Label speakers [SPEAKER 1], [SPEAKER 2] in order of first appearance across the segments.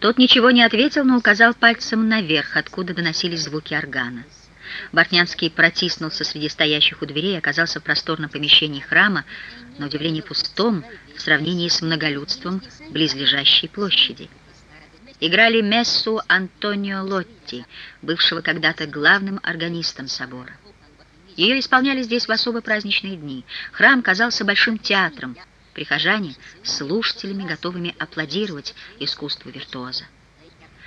[SPEAKER 1] Тот ничего не ответил, но указал пальцем наверх, откуда доносились звуки органа. Бортнянский протиснулся среди стоящих у дверей и оказался в просторном помещении храма, на удивление пустом в сравнении с многолюдством близлежащей площади. Играли мессу Антонио Лотти, бывшего когда-то главным органистом собора. Ее исполняли здесь в особо праздничные дни. Храм казался большим театром, прихожане — слушателями, готовыми аплодировать искусству виртуоза.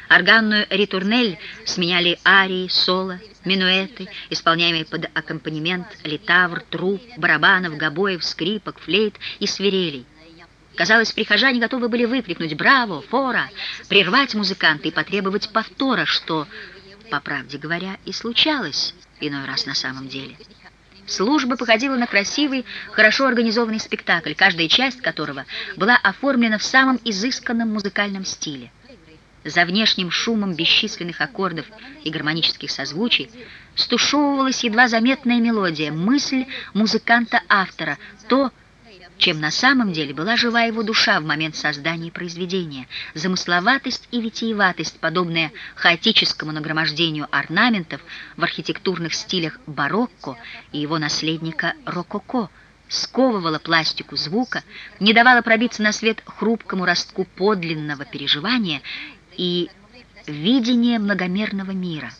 [SPEAKER 1] Органную ритурнель сменяли арии, соло, минуэты, исполняемые под аккомпанемент литавр, труб, барабанов, гобоев, скрипок, флейт и свирелей. Казалось, прихожане готовы были выкрикнуть «Браво! Фора!», прервать музыканта и потребовать повтора, что, по правде говоря, и случалось иной раз на самом деле. Служба походила на красивый, хорошо организованный спектакль, каждая часть которого была оформлена в самом изысканном музыкальном стиле. За внешним шумом бесчисленных аккордов и гармонических созвучий стушевывалась едва заметная мелодия, мысль музыканта-автора, то, чем на самом деле была жива его душа в момент создания произведения. Замысловатость и витиеватость, подобная хаотическому нагромождению орнаментов в архитектурных стилях барокко и его наследника рококо, сковывала пластику звука, не давала пробиться на свет хрупкому ростку подлинного переживания и видения многомерного мира.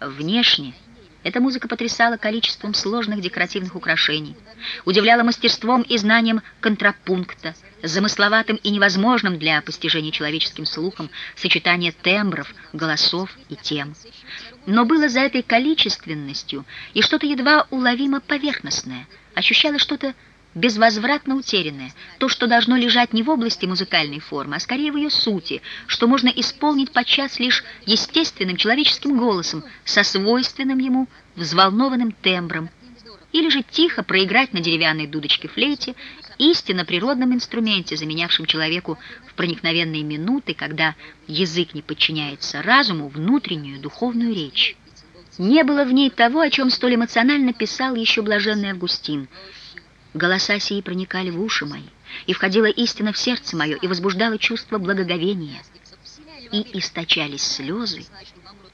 [SPEAKER 1] Внешне – эта музыка потрясала количеством сложных декоративных украшений, удивляла мастерством и знанием контрапункта, замысловатым и невозможным для постижения человеческим слухом сочетание тембров, голосов и тем. Но было за этой количественностью и что-то едва уловимо поверхностное, ощущалось что-то безвозвратно утерянное, то, что должно лежать не в области музыкальной формы, а скорее в ее сути, что можно исполнить подчас лишь естественным человеческим голосом, со свойственным ему взволнованным тембром, или же тихо проиграть на деревянной дудочке флейте, истинно природном инструменте, заменявшем человеку в проникновенные минуты, когда язык не подчиняется разуму, внутреннюю духовную речь. Не было в ней того, о чем столь эмоционально писал еще блаженный Августин – Голоса сии проникали в уши мои, и входила истина в сердце мое, и возбуждало чувство благоговения. И источались слезы,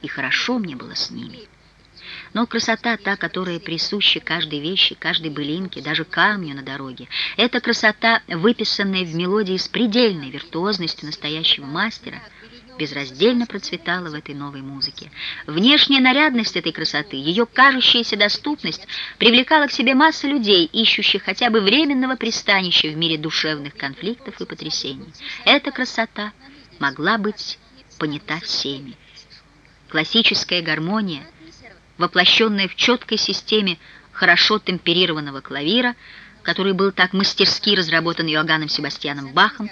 [SPEAKER 1] и хорошо мне было с ними. Но красота та, которая присуща каждой вещи, каждой былинке, даже камню на дороге, эта красота, выписанная в мелодии с предельной виртуозностью настоящего мастера — безраздельно процветала в этой новой музыке. Внешняя нарядность этой красоты, ее кажущаяся доступность привлекала к себе массу людей, ищущих хотя бы временного пристанища в мире душевных конфликтов и потрясений. Эта красота могла быть понята всеми. Классическая гармония, воплощенная в четкой системе хорошо темперированного клавира, который был так мастерски разработан Иоганном Себастьяном Бахом,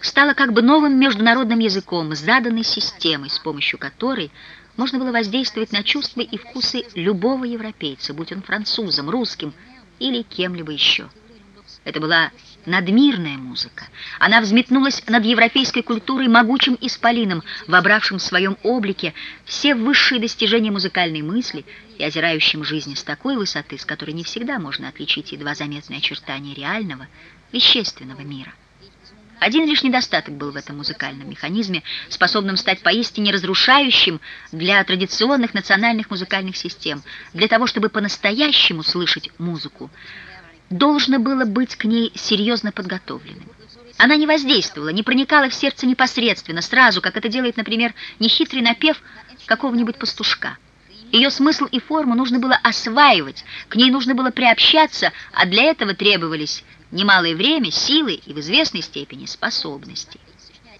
[SPEAKER 1] стала как бы новым международным языком, заданной системой, с помощью которой можно было воздействовать на чувства и вкусы любого европейца, будь он французом, русским или кем-либо еще. Это была надмирная музыка. Она взметнулась над европейской культурой могучим исполином, вобравшим в своем облике все высшие достижения музыкальной мысли и озирающим жизнь с такой высоты, с которой не всегда можно отличить едва заметные очертания реального, вещественного мира. Один лишь недостаток был в этом музыкальном механизме, способном стать поистине разрушающим для традиционных национальных музыкальных систем. Для того, чтобы по-настоящему слышать музыку, должно было быть к ней серьезно подготовленным. Она не воздействовала, не проникала в сердце непосредственно, сразу, как это делает, например, нехитрый напев какого-нибудь пастушка. Ее смысл и форму нужно было осваивать, к ней нужно было приобщаться, а для этого требовались немалое время, силы и в известной степени способности.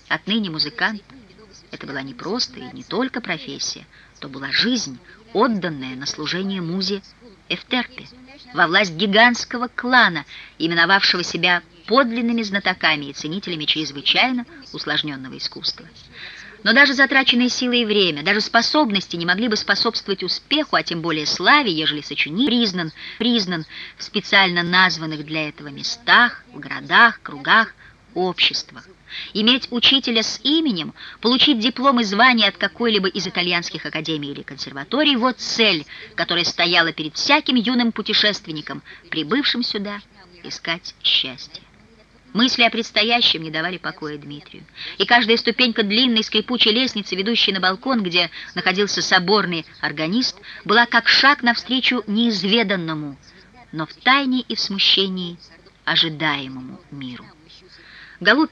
[SPEAKER 1] Отныне музыкант — это была не просто и не только профессия, то была жизнь, отданная на служение музе Эфтерпе, во власть гигантского клана, именовавшего себя подлинными знатоками и ценителями чрезвычайно усложненного искусства. Но даже затраченные силы и время, даже способности не могли бы способствовать успеху, а тем более славе, ежели сочинитель признан, признан в специально названных для этого местах, в городах, кругах, обществах. Иметь учителя с именем, получить диплом и звание от какой-либо из итальянских академий или консерваторий – вот цель, которая стояла перед всяким юным путешественником, прибывшим сюда искать счастье. Мысли о предстоящем не давали покоя Дмитрию. И каждая ступенька длинной скрипучей лестницы, ведущей на балкон, где находился соборный органист, была как шаг навстречу неизведанному, но в тайне и в смущении ожидаемому миру. Голубь